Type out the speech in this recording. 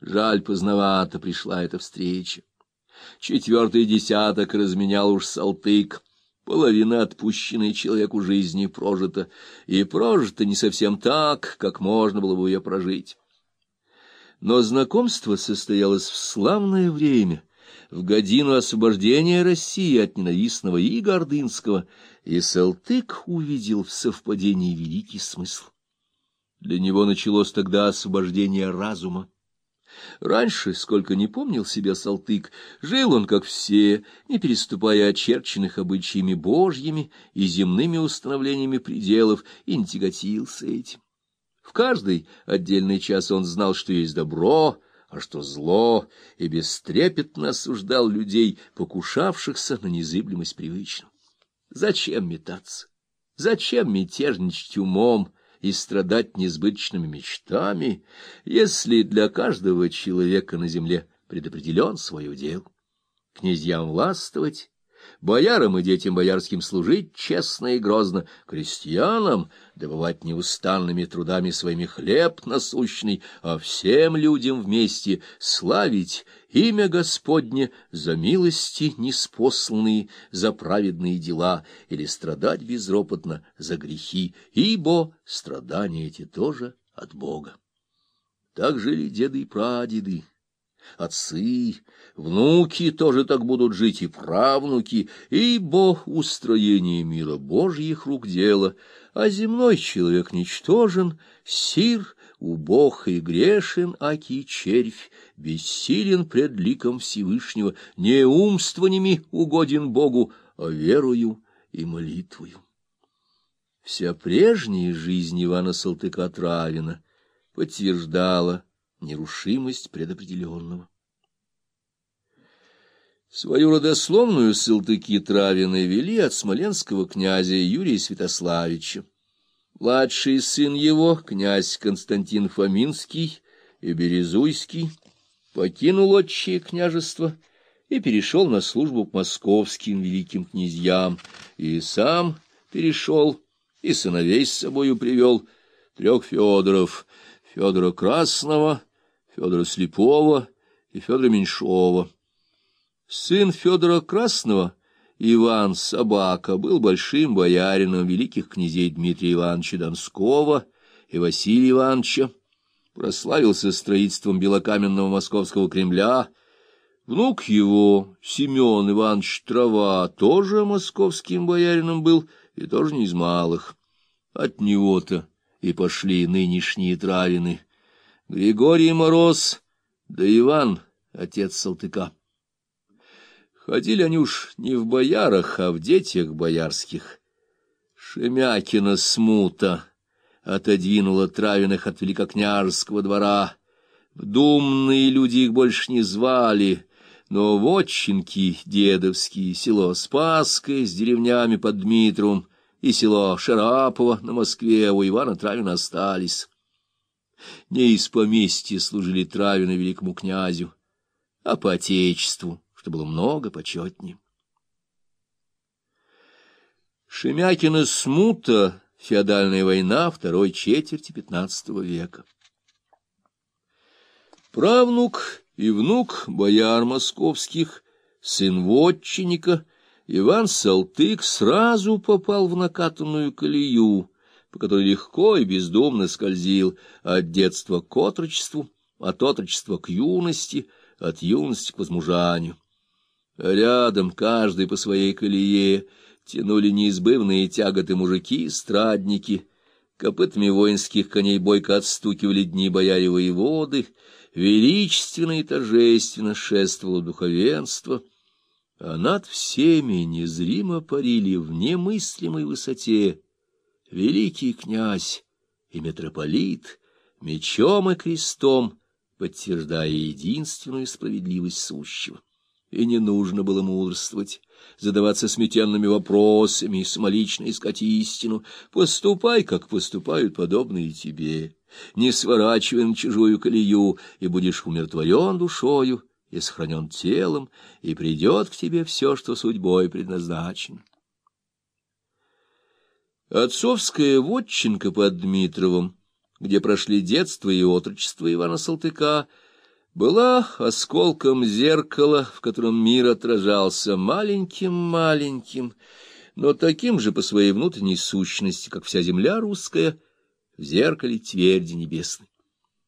Жаль, поздновато пришла эта встреча. Четвертый десяток разменял уж Салтык. Половина отпущенной человеку жизни прожита, и прожита не совсем так, как можно было бы ее прожить. Но знакомство состоялось в славное время, в годину освобождения России от ненавистного и Гордынского, и Салтык увидел в совпадении великий смысл. Для него началось тогда освобождение разума. Раньше, сколько не помнил себя Салтык, жил он, как все, не переступая очерченных обычаями божьими и земными установлениями пределов, и не тяготился этим. В каждый отдельный час он знал, что есть добро, а что зло, и бестрепетно осуждал людей, покушавшихся на незыблемость привычного. Зачем метаться? Зачем мятежничать умом? И страдать несбыточными мечтами, если для каждого человека на земле предопределен свой удел. Князьям властвовать, боярам и детям боярским служить честно и грозно, крестьянам добывать неустанными трудами своими хлеб насущный, а всем людям вместе славить имя Господне за милости неспосланные, за праведные дела, или страдать безропотно за грехи, ибо страдания эти тоже от Бога. Так жили деды и прадеды, отцы, внуки тоже так будут жить и правнуки, ибо устроение мира Божьих рук дело, а земной человек ничтожен, сир, убог и грешен, аки червь, бессилен пред ликом Всевышнего, не умствованиями угоден Богу, а верою и молитвою. Вся прежняя жизнь Ивана Салтыка-Травина подтверждала нерушимость предопределенного. Свою родословную Салтыки Травины вели от смоленского князя Юрия Святославича. Младший сын его, князь Константин Фоминский и Березуйский, покинул отчие княжество и перешел на службу к московским великим князьям, и сам перешел, и сыновей с собою привел, трех Федоров, Федора Красного, Федора Слепого и Федора Меньшова. Сын Федора Красного — Иван Собака был большим боярином великих князей Дмитрия Ивановича Донского и Василия Ивановича, прославился строительством белокаменного московского Кремля. Внук его, Семен Иванович Трава, тоже московским боярином был и тоже не из малых. От него-то и пошли нынешние травины. Григорий Мороз да Иван, отец Салтыка. Ходили они уж не в боярах, а в детях боярских. Шемякина смута отодвинула Травиных от великокняжеского двора. В думные люди их больше не звали, но вотчинки дедовские, село Спасское с деревнями под Дмитровым и село Шарапово на Москве у Ивана Травина остались. Не из поместья служили Травины великому князю, а по отечеству что было много почетнее. Шемякина смута, феодальная война второй четверти XV века. Правнук и внук бояр московских, сын вотчинника, Иван Салтык сразу попал в накатанную колею, по которой легко и бездумно скользил от детства к отрочеству, от отрочества к юности, от юности к возмужанию. Рядом, каждый по своей колее, тянули неизбывные тяготы мужики-страдники, копытами воинских коней бойко отстукивали дни бояре воеводы, величественно и торжественно шествовало духовенство, а над всеми незримо парили в немыслимой высоте великий князь и митрополит, мечом и крестом, подтверждая единственную справедливость сущего и не нужно было мудрствовать, задаваться сметенными вопросами, самолично искать истину. Поступай, как поступают подобные тебе, не сворачивай на чужую колею, и будешь умиротворен душою и сохранен телом, и придет к тебе все, что судьбой предназначено. Отцовская вотчинка под Дмитровым, где прошли детство и отрочество Ивана Салтыка, была осколком зеркала, в котором мир отражался маленьким-маленьким, но таким же по своей внутренней сущности, как вся земля русская, в зеркале тверди небесной.